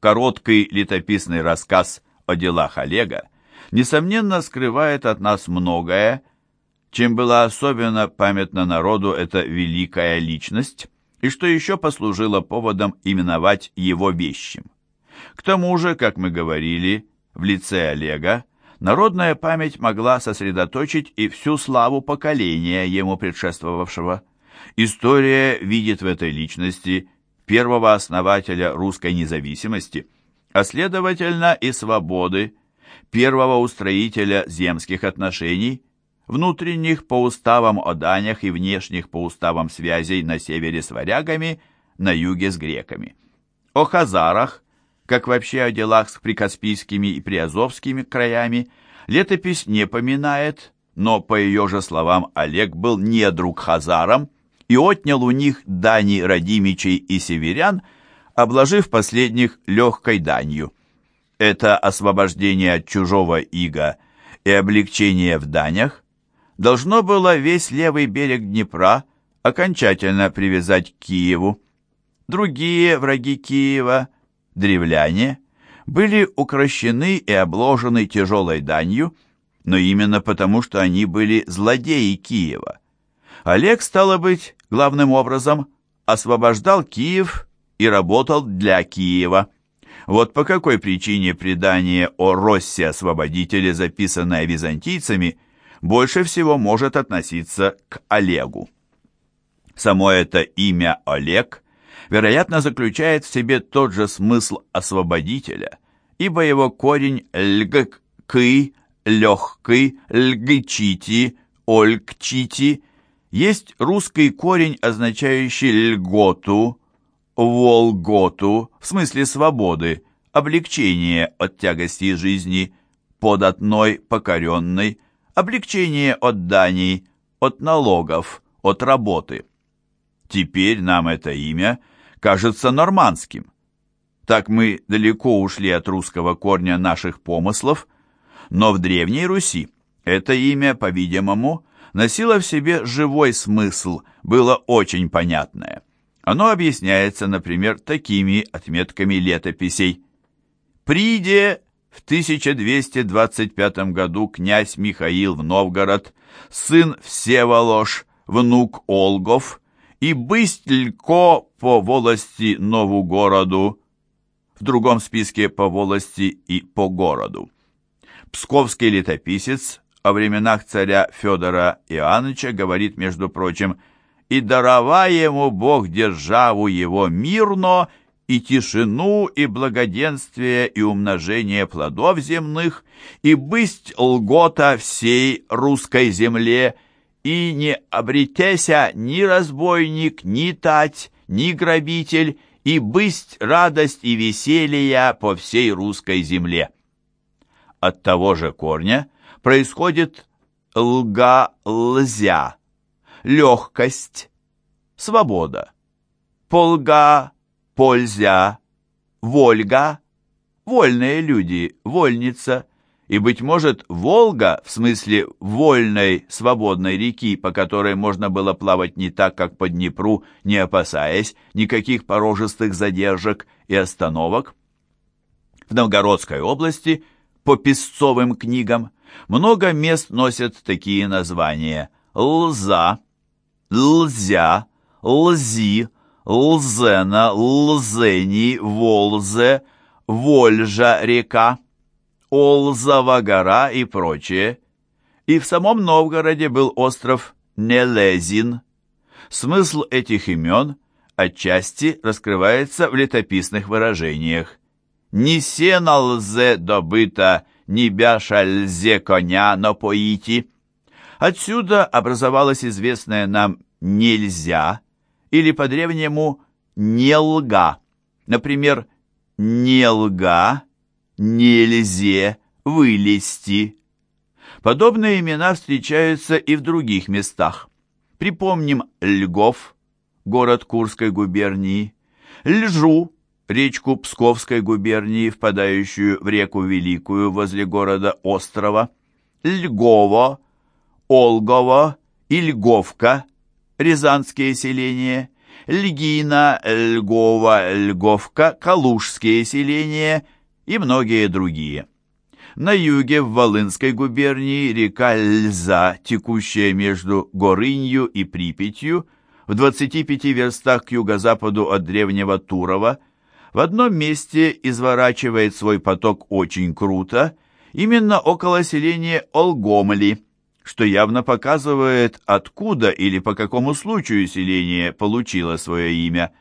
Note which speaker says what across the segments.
Speaker 1: короткий летописный рассказ о делах Олега, несомненно, скрывает от нас многое, чем была особенно памятна народу эта великая личность, и что еще послужило поводом именовать его вещим. К тому же, как мы говорили, в лице Олега народная память могла сосредоточить и всю славу поколения ему предшествовавшего. История видит в этой личности первого основателя русской независимости, а следовательно и свободы, первого устроителя земских отношений, внутренних по уставам о данях и внешних по уставам связей на севере с варягами, на юге с греками. О хазарах, как вообще о делах с прикаспийскими и приазовскими краями, летопись не поминает, но, по ее же словам, Олег был не друг хазарам и отнял у них дани родимичей и северян, обложив последних легкой данью. Это освобождение от чужого ига и облегчение в данях должно было весь левый берег Днепра окончательно привязать к Киеву. Другие враги Киева, древляне, были укращены и обложены тяжелой данью, но именно потому, что они были злодеи Киева. Олег, стало быть, главным образом освобождал Киев и работал для Киева. Вот по какой причине предание о Россе-освободителе, записанное византийцами, больше всего может относиться к Олегу. Само это имя Олег, вероятно, заключает в себе тот же смысл освободителя, ибо его корень лгкы, легкий, лгчити, олькчити есть русский корень, означающий льготу, волготу, в смысле свободы, облегчение от тягости жизни, податной, покоренной, облегчение от даний, от налогов, от работы. Теперь нам это имя кажется нормандским. Так мы далеко ушли от русского корня наших помыслов, но в Древней Руси это имя, по-видимому, носило в себе живой смысл, было очень понятное. Оно объясняется, например, такими отметками летописей. «Приде в 1225 году князь Михаил в Новгород, сын Всеволож, внук Олгов, и бысть лько по волости нову городу, в другом списке по волости и по городу. Псковский летописец о временах царя Федора Иоанновича говорит, между прочим, «И дарова ему Бог державу его мирно, и тишину, и благоденствие, и умножение плодов земных, и бысть лгота всей русской земле, и не обретеся ни разбойник, ни тать, ни грабитель, и бысть радость и веселье по всей русской земле. От того же корня происходит лга-лзя, легкость, свобода, полга пользя, Вольга, вольные люди, вольница, и, быть может, Волга, в смысле вольной, свободной реки, по которой можно было плавать не так, как по Днепру, не опасаясь никаких порожистых задержек и остановок. В Новгородской области, по песцовым книгам, много мест носят такие названия «Лза», «Лзя», «Лзи», Лзена, Лзени, Волзе, Вольжа река, Олзова гора и прочее. И в самом Новгороде был остров Нелезин. Смысл этих имен отчасти раскрывается в летописных выражениях. «Ни сена лзе добыто, ни бяша лзе коня напоите». Отсюда образовалось известное нам «нельзя», или по-древнему «нелга». Например, «нелга», «нельзе», «вылезти». Подобные имена встречаются и в других местах. Припомним Льгов, город Курской губернии, Льжу, речку Псковской губернии, впадающую в реку Великую возле города Острова, Льгово, Олгово и Льговка – рязанские селения, Льгина, Льгова, Льговка, Калужские селения и многие другие. На юге, в Волынской губернии, река Льза, текущая между Горынью и Припятью, в 25 верстах к юго-западу от древнего Турова, в одном месте изворачивает свой поток очень круто, именно около селения Олгомли, что явно показывает, откуда или по какому случаю селение получило свое имя.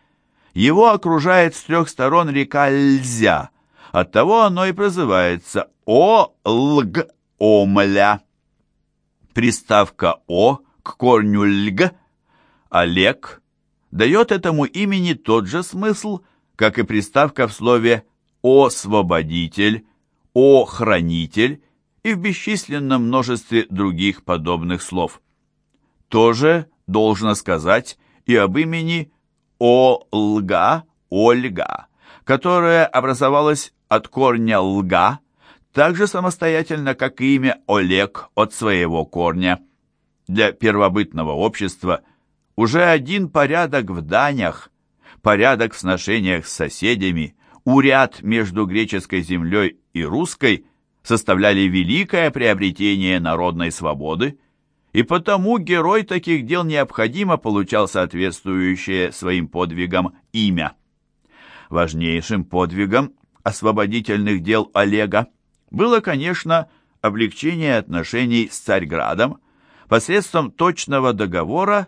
Speaker 1: Его окружает с трех сторон река Льзя, оттого оно и прозывается О-Лг-Омля. Приставка «о» к корню «льг» Олег дает этому имени тот же смысл, как и приставка в слове «освободитель», «о-хранитель» и в бесчисленном множестве других подобных слов. Тоже должно сказать и об имени Олга, Ольга, которое образовалось от корня «лга», так же самостоятельно, как и имя Олег от своего корня. Для первобытного общества – уже один порядок в данях, порядок в сношениях с соседями, уряд между греческой землей и русской составляли великое приобретение народной свободы, и потому герой таких дел необходимо получал соответствующее своим подвигам имя. Важнейшим подвигом освободительных дел Олега было, конечно, облегчение отношений с Царьградом посредством точного договора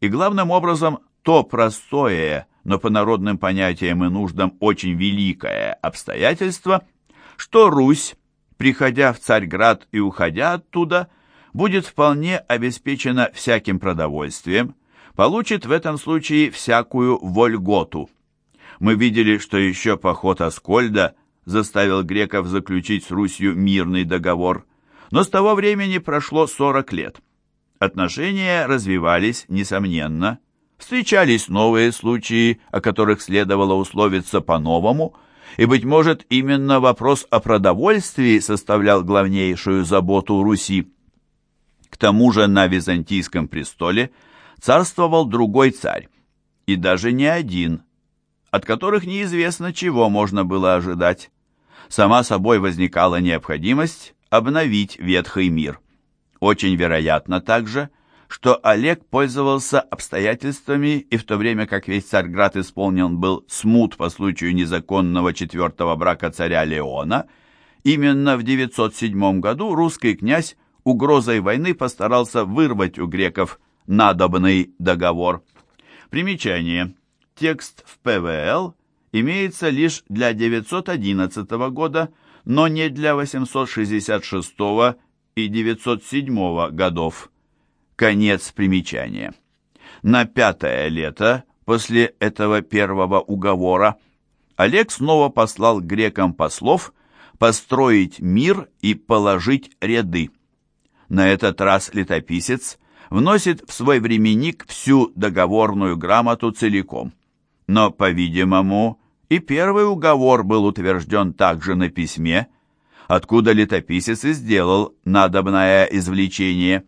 Speaker 1: и главным образом то простое, но по народным понятиям и нуждам очень великое обстоятельство, что Русь, приходя в Царьград и уходя оттуда, будет вполне обеспечена всяким продовольствием, получит в этом случае всякую вольготу. Мы видели, что еще поход Аскольда заставил греков заключить с Русью мирный договор, но с того времени прошло 40 лет. Отношения развивались, несомненно. Встречались новые случаи, о которых следовало условиться по-новому, и, быть может, именно вопрос о продовольствии составлял главнейшую заботу Руси. К тому же на Византийском престоле царствовал другой царь, и даже не один, от которых неизвестно, чего можно было ожидать. Сама собой возникала необходимость обновить ветхий мир. Очень вероятно также, что Олег пользовался обстоятельствами, и в то время как весь Царьград исполнен был смут по случаю незаконного четвертого брака царя Леона, именно в 907 году русский князь угрозой войны постарался вырвать у греков надобный договор. Примечание. Текст в ПВЛ имеется лишь для 911 года, но не для 866 года и 907 годов. Конец примечания. На пятое лето после этого первого уговора Олег снова послал грекам послов построить мир и положить ряды. На этот раз летописец вносит в свой временник всю договорную грамоту целиком. Но, по-видимому, и первый уговор был утвержден также на письме, откуда летописец и сделал надобное извлечение.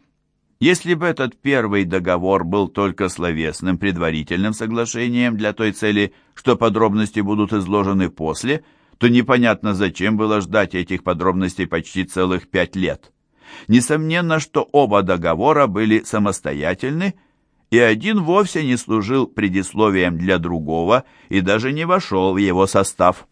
Speaker 1: Если бы этот первый договор был только словесным предварительным соглашением для той цели, что подробности будут изложены после, то непонятно, зачем было ждать этих подробностей почти целых пять лет. Несомненно, что оба договора были самостоятельны, и один вовсе не служил предисловием для другого и даже не вошел в его состав.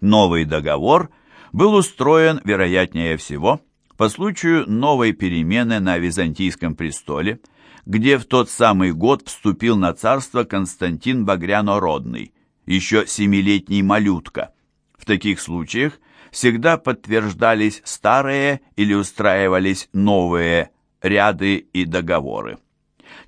Speaker 1: Новый договор – был устроен, вероятнее всего, по случаю новой перемены на Византийском престоле, где в тот самый год вступил на царство Константин Багряно-Родный, еще семилетний малютка. В таких случаях всегда подтверждались старые или устраивались новые ряды и договоры.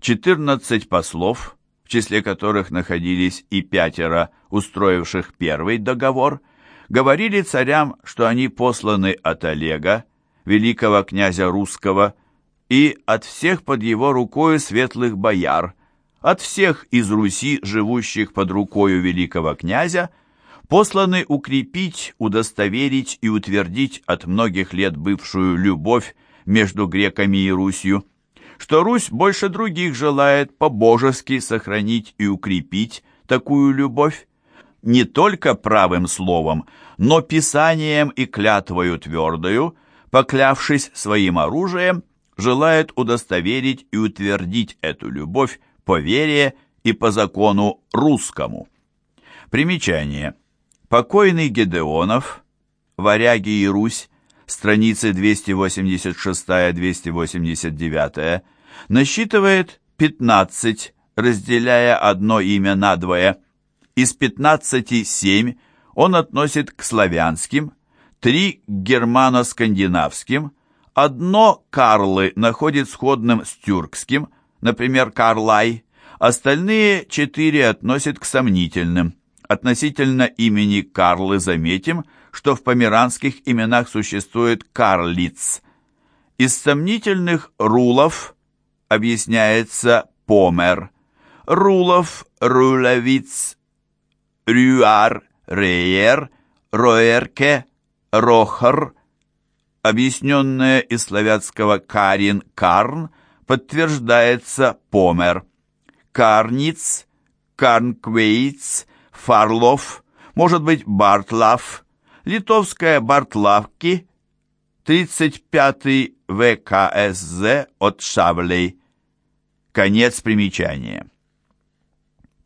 Speaker 1: 14 послов, в числе которых находились и пятеро, устроивших первый договор – говорили царям, что они посланы от Олега, великого князя русского, и от всех под его рукою светлых бояр, от всех из Руси, живущих под рукою великого князя, посланы укрепить, удостоверить и утвердить от многих лет бывшую любовь между греками и Русью, что Русь больше других желает по-божески сохранить и укрепить такую любовь, не только правым словом, но писанием и клятвою твердою, поклявшись своим оружием, желает удостоверить и утвердить эту любовь по вере и по закону русскому. Примечание. Покойный Гедеонов, Варяги и Русь, страницы 286-289, насчитывает 15, разделяя одно имя на двое. Из 15 7 он относит к славянским, три германо-скандинавским, одно Карлы находит сходным с тюркским, например, Карлай, остальные четыре относит к сомнительным. Относительно имени Карлы заметим, что в померанских именах существует Карлиц. Из сомнительных рулов объясняется Помер, Рулов, Руловиц, Рюар, Рейер, Роерке, Рохар, объясненное из славянского «карин» «карн», подтверждается «помер». Карниц, Карнквейц, Фарлов, может быть Бартлав, литовская Бартлавки, 35-й ВКСЗ от Шавлей. Конец примечания.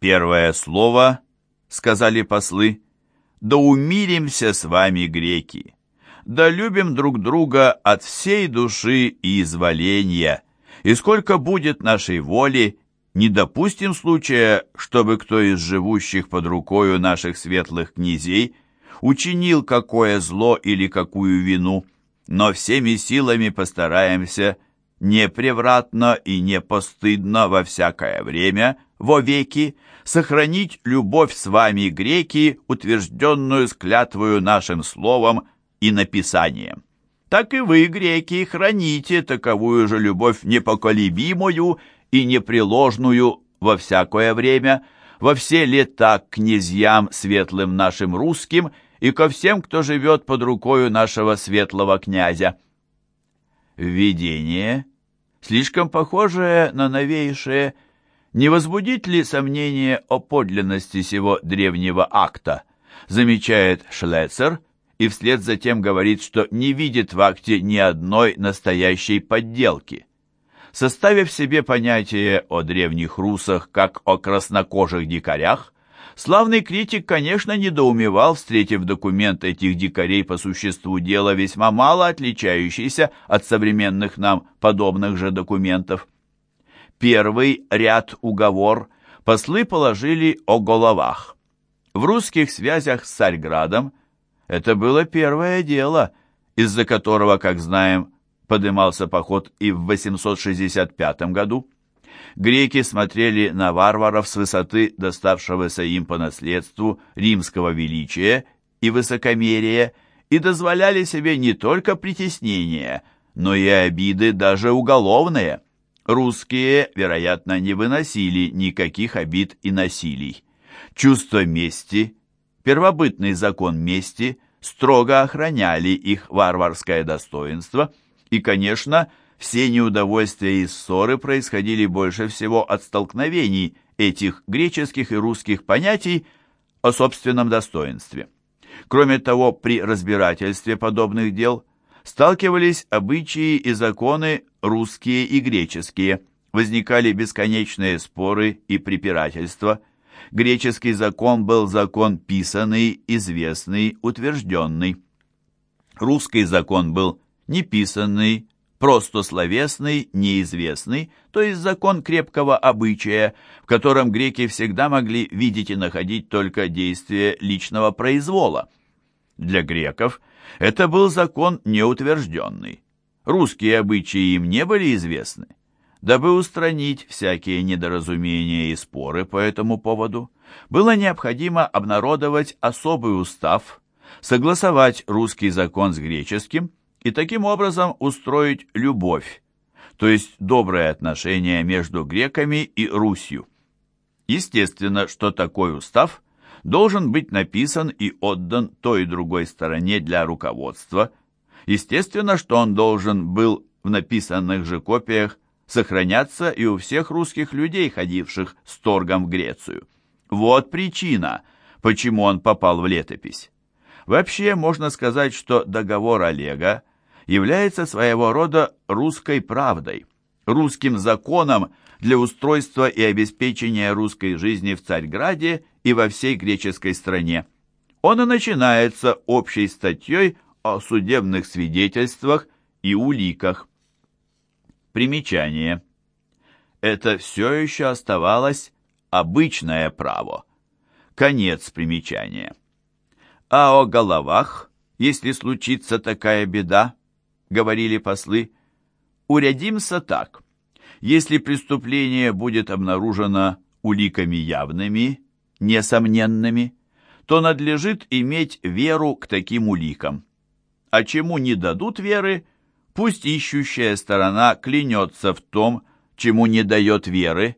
Speaker 1: Первое слово, сказали послы, «Да умиримся с вами, греки, да любим друг друга от всей души и изволения, и сколько будет нашей воли, не допустим случая, чтобы кто из живущих под рукою наших светлых князей учинил какое зло или какую вину, но всеми силами постараемся непревратно и не постыдно во всякое время, во веки, сохранить любовь с вами, греки, утвержденную с клятвою нашим словом и написанием. Так и вы, греки, храните таковую же любовь непоколебимую и непреложную во всякое время, во все лета к князьям светлым нашим русским и ко всем, кто живет под рукою нашего светлого князя. Введение, слишком похожее на новейшее, не возбудит ли сомнение о подлинности сего древнего акта, замечает Шлецер и вслед за тем говорит, что не видит в акте ни одной настоящей подделки. Составив себе понятие о древних русах как о краснокожих дикарях, славный критик, конечно, недоумевал, встретив документ этих дикарей по существу дела, весьма мало отличающийся от современных нам подобных же документов. Первый ряд уговор послы положили о головах. В русских связях с Царьградом это было первое дело, из-за которого, как знаем, подымался поход и в 865 году. Греки смотрели на варваров с высоты доставшегося им по наследству римского величия и высокомерия и дозволяли себе не только притеснения, но и обиды даже уголовные. Русские, вероятно, не выносили никаких обид и насилий. Чувство мести, первобытный закон мести строго охраняли их варварское достоинство – и, конечно, все неудовольствия и ссоры происходили больше всего от столкновений этих греческих и русских понятий о собственном достоинстве. Кроме того, при разбирательстве подобных дел сталкивались обычаи и законы русские и греческие, возникали бесконечные споры и препирательства. Греческий закон был закон писанный, известный, утвержденный. Русский закон был неписанный, просто словесный, неизвестный, то есть закон крепкого обычая, в котором греки всегда могли видеть и находить только действие личного произвола. Для греков это был закон неутвержденный. Русские обычаи им не были известны. Дабы устранить всякие недоразумения и споры по этому поводу, было необходимо обнародовать особый устав, согласовать русский закон с греческим – и таким образом устроить любовь, то есть добрые отношения между греками и Русью. Естественно, что такой устав должен быть написан и отдан той и другой стороне для руководства. Естественно, что он должен был в написанных же копиях сохранятся и у всех русских людей, ходивших с торгом в Грецию. Вот причина, почему он попал в летопись. Вообще, можно сказать, что договор Олега является своего рода русской правдой, русским законом для устройства и обеспечения русской жизни в Царьграде и во всей греческой стране. Он и начинается общей статьей о судебных свидетельствах и уликах. Примечание. Это все еще оставалось обычное право. Конец примечания. А о головах, если случится такая беда, говорили послы, урядимся так. Если преступление будет обнаружено уликами явными, несомненными, то надлежит иметь веру к таким уликам. А чему не дадут веры, пусть ищущая сторона клянется в том, чему не дает веры,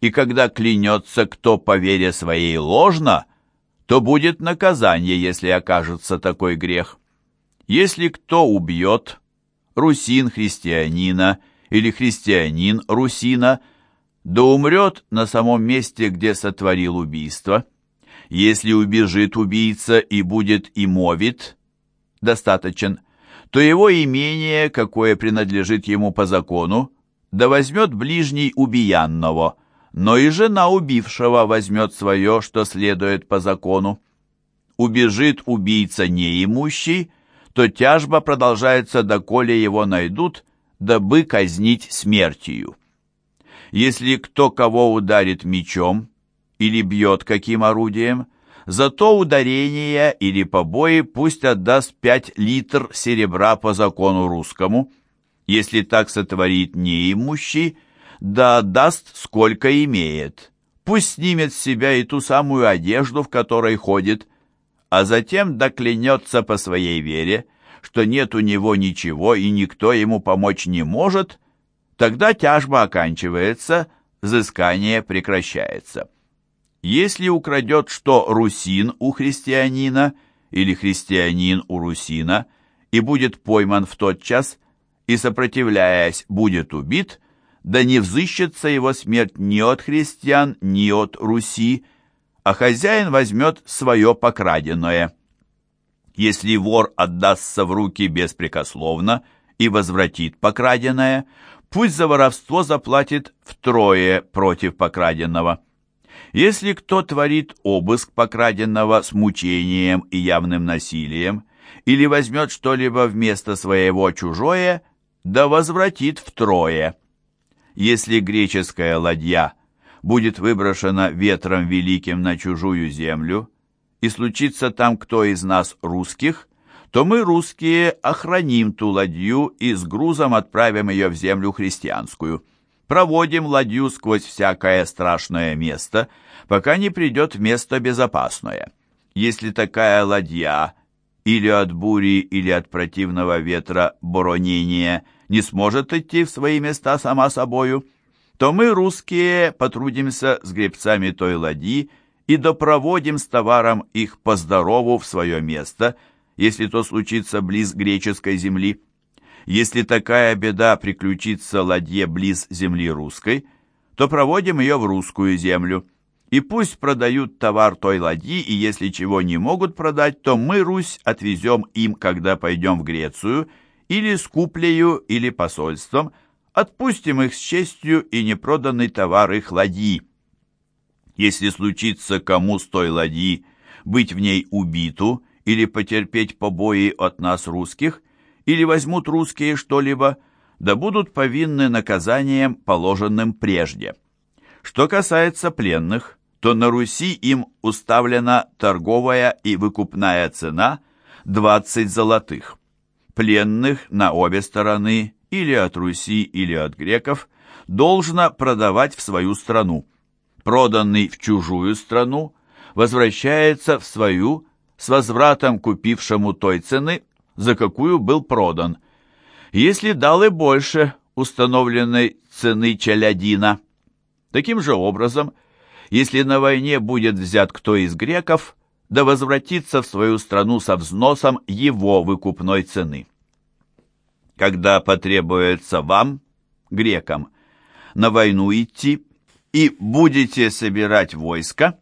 Speaker 1: и когда клянется кто по вере своей ложно, то будет наказание, если окажется такой грех. Если кто убьет, русин христианина или христианин русина, да умрет на самом месте, где сотворил убийство. Если убежит убийца и будет и мовит, достаточен, то его имение, какое принадлежит ему по закону, да возьмет ближний убиянного, но и жена убившего возьмет свое, что следует по закону. Убежит убийца неимущий, то тяжба продолжается, доколе его найдут, дабы казнить смертью. Если кто кого ударит мечом или бьет каким орудием, за то ударение или побои пусть отдаст пять литр серебра по закону русскому. Если так сотворит неимущий, да отдаст сколько имеет. Пусть снимет с себя и ту самую одежду, в которой ходит, а затем доклянется по своей вере, что нет у него ничего и никто ему помочь не может, тогда тяжба оканчивается, взыскание прекращается. Если украдет что русин у христианина или христианин у русина и будет пойман в тот час и, сопротивляясь, будет убит, да не взыщется его смерть ни от христиан, ни от Руси, а хозяин возьмет свое покраденное. Если вор отдастся в руки беспрекословно и возвратит покраденное, пусть за воровство заплатит втрое против покраденного. Если кто творит обыск покраденного с мучением и явным насилием, или возьмет что-либо вместо своего чужое, да возвратит втрое. Если греческая ладья будет выброшена ветром великим на чужую землю, и случится там кто из нас русских, то мы, русские, охраним ту ладью и с грузом отправим ее в землю христианскую. Проводим ладью сквозь всякое страшное место, пока не придет место безопасное. Если такая ладья или от бури, или от противного ветра боронения – не сможет идти в свои места сама собою, то мы, русские, потрудимся с гребцами той ладьи и допроводим с товаром их по здорову в свое место, если то случится близ греческой земли. Если такая беда приключится ладье близ земли русской, то проводим ее в русскую землю. И пусть продают товар той ладьи, и если чего не могут продать, то мы, Русь, отвезем им, когда пойдем в Грецию, или с куплею, или посольством, отпустим их с честью и непроданный товар их ладьи. Если случится кому с той ладьи быть в ней убиту или потерпеть побои от нас русских, или возьмут русские что-либо, да будут повинны наказанием, положенным прежде. Что касается пленных, то на Руси им уставлена торговая и выкупная цена 20 золотых пленных на обе стороны, или от Руси, или от греков, должно продавать в свою страну. Проданный в чужую страну возвращается в свою с возвратом купившему той цены, за какую был продан. Если дал и больше установленной цены челядина. Таким же образом, если на войне будет взят кто из греков, да возвратиться в свою страну со взносом его выкупной цены. Когда потребуется вам, грекам, на войну идти, и будете собирать войско,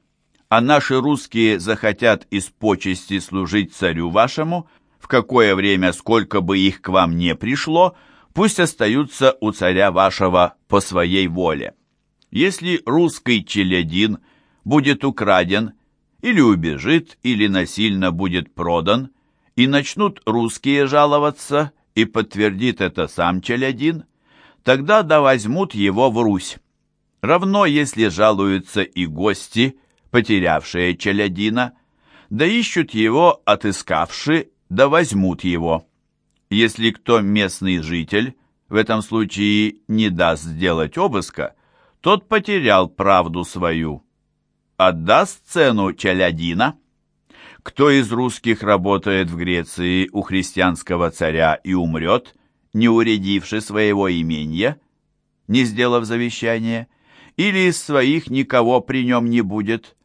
Speaker 1: а наши русские захотят из почести служить царю вашему, в какое время, сколько бы их к вам не пришло, пусть остаются у царя вашего по своей воле. Если русский челядин будет украден, или убежит, или насильно будет продан, и начнут русские жаловаться, и подтвердит это сам челядин, тогда да возьмут его в Русь. Равно, если жалуются и гости, потерявшие челядина, да ищут его, отыскавши, да возьмут его. Если кто местный житель, в этом случае не даст сделать обыска, тот потерял правду свою. Отдаст цену челядина? Кто из русских работает в Греции у христианского царя и умрет, не уредивши своего имения, не сделав завещания, или из своих никого при нем не будет,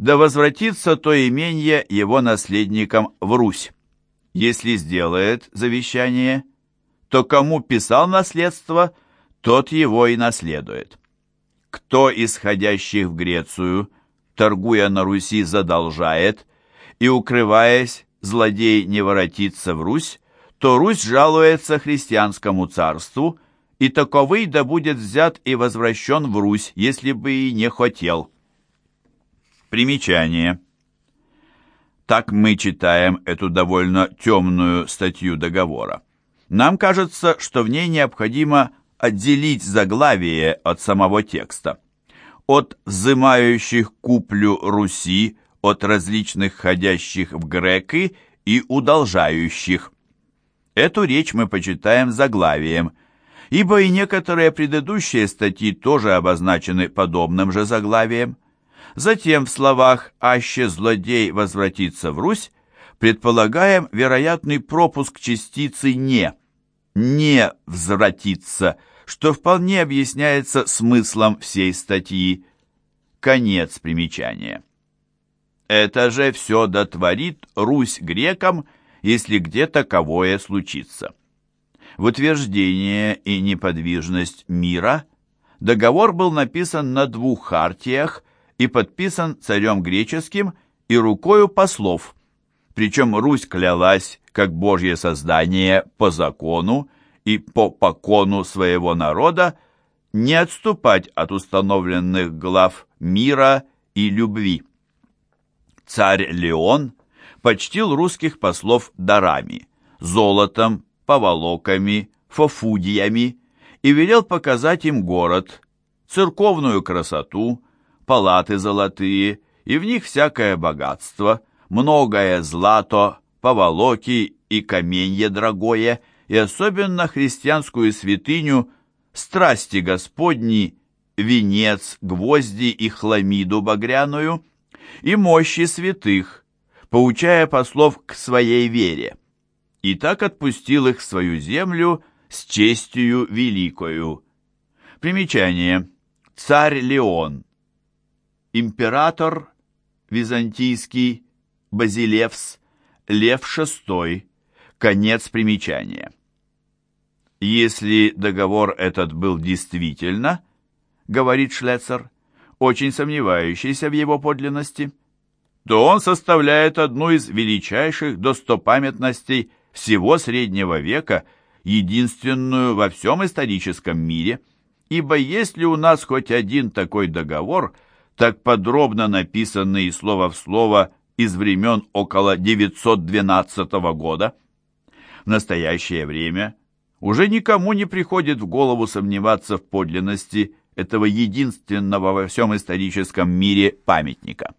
Speaker 1: да возвратится то имение его наследникам в Русь. Если сделает завещание, то кому писал наследство, тот его и наследует. Кто исходящих в Грецию, торгуя на Руси, задолжает, и, укрываясь, злодей не воротится в Русь, то Русь жалуется христианскому царству, и таковый да будет взят и возвращен в Русь, если бы и не хотел. Примечание. Так мы читаем эту довольно темную статью договора. Нам кажется, что в ней необходимо отделить заглавие от самого текста. От взымающих куплю Руси, от различных ходящих в греки и удолжающих. Эту речь мы почитаем заглавием, ибо и некоторые предыдущие статьи тоже обозначены подобным же заглавием. Затем в словах «аще злодей возвратится в Русь» предполагаем вероятный пропуск частицы «не», «не возвратится», что вполне объясняется смыслом всей статьи. Конец примечания. Это же все дотворит Русь грекам, если где таковое случится. В утверждение и неподвижность мира договор был написан на двух хартиях и подписан царем греческим и рукою послов, причем Русь клялась, как Божье создание, по закону и по покону своего народа, не отступать от установленных глав мира и любви. Царь Леон почтил русских послов дарами, золотом, поволоками, фофудиями и велел показать им город, церковную красоту, палаты золотые, и в них всякое богатство, многое злато, поволоки и каменье дорогое, и особенно христианскую святыню страсти Господни, венец, гвозди и хламиду багряную, и мощи святых, поучая послов к своей вере. И так отпустил их в свою землю с честью великою. Примечание. Царь Леон император византийский Базилевс Лев VI, конец примечания. Если договор этот был действительно, говорит Шлецер, очень сомневающийся в его подлинности, то он составляет одну из величайших достопамятностей всего среднего века, единственную во всем историческом мире, ибо если у нас хоть один такой договор – так подробно написанные слово в слово из времен около 912 года. В настоящее время уже никому не приходит в голову сомневаться в подлинности этого единственного во всем историческом мире памятника.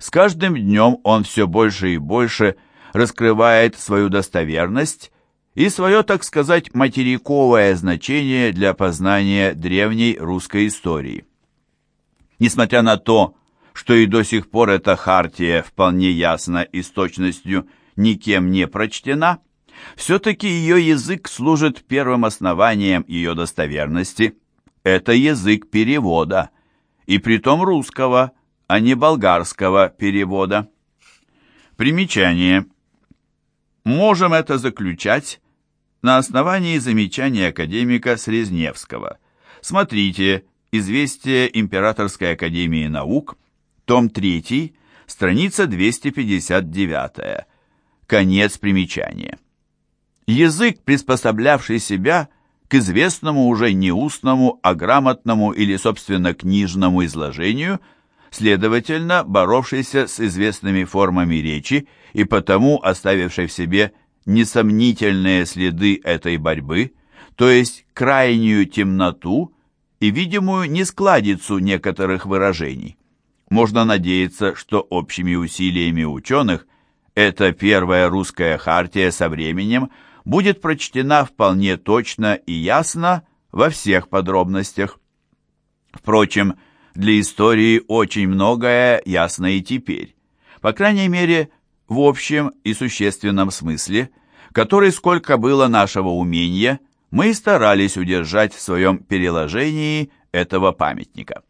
Speaker 1: С каждым днем он все больше и больше раскрывает свою достоверность и свое, так сказать, материковое значение для познания древней русской истории. Несмотря на то, что и до сих пор эта хартия вполне ясно и с точностью никем не прочтена, все-таки ее язык служит первым основанием ее достоверности. Это язык перевода, и притом русского, а не болгарского перевода. Примечание. Можем это заключать на основании замечаний академика Срезневского – Смотрите «Известие Императорской Академии Наук», том 3, страница 259. Конец примечания. Язык, приспособлявший себя к известному уже не устному, а грамотному или, собственно, книжному изложению, следовательно, боровшийся с известными формами речи и потому оставивший в себе несомнительные следы этой борьбы, то есть крайнюю темноту и видимую нескладицу некоторых выражений. Можно надеяться, что общими усилиями ученых эта первая русская хартия со временем – будет прочтена вполне точно и ясно во всех подробностях. Впрочем, для истории очень многое ясно и теперь, по крайней мере, в общем и существенном смысле, который, сколько было нашего умения, мы старались удержать в своем переложении этого памятника.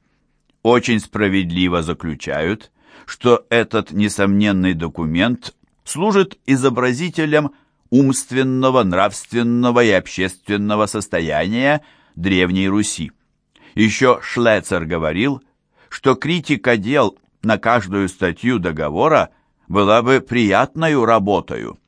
Speaker 1: Очень справедливо заключают, что этот несомненный документ служит изобразителем умственного, нравственного и общественного состояния Древней Руси. Еще Шлецер говорил, что критика дел на каждую статью договора была бы приятною работою.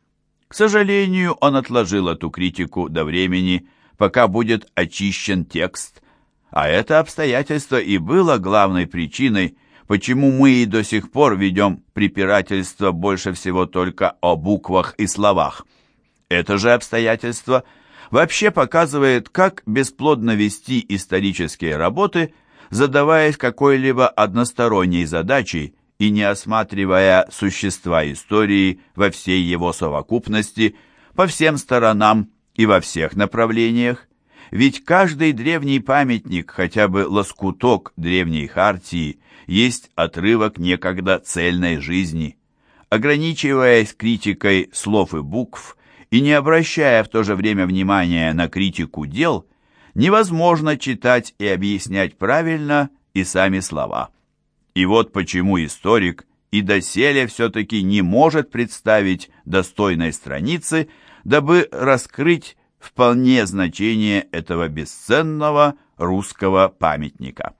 Speaker 1: К сожалению, он отложил эту критику до времени, пока будет очищен текст, а это обстоятельство и было главной причиной, почему мы и до сих пор ведем препирательство больше всего только о буквах и словах. Это же обстоятельство вообще показывает, как бесплодно вести исторические работы, задаваясь какой-либо односторонней задачей и не осматривая существа истории во всей его совокупности, по всем сторонам и во всех направлениях. Ведь каждый древний памятник, хотя бы лоскуток древней хартии, есть отрывок некогда цельной жизни. Ограничиваясь критикой слов и букв, и не обращая в то же время внимания на критику дел, невозможно читать и объяснять правильно и сами слова. И вот почему историк и доселе все-таки не может представить достойной страницы, дабы раскрыть вполне значение этого бесценного русского памятника.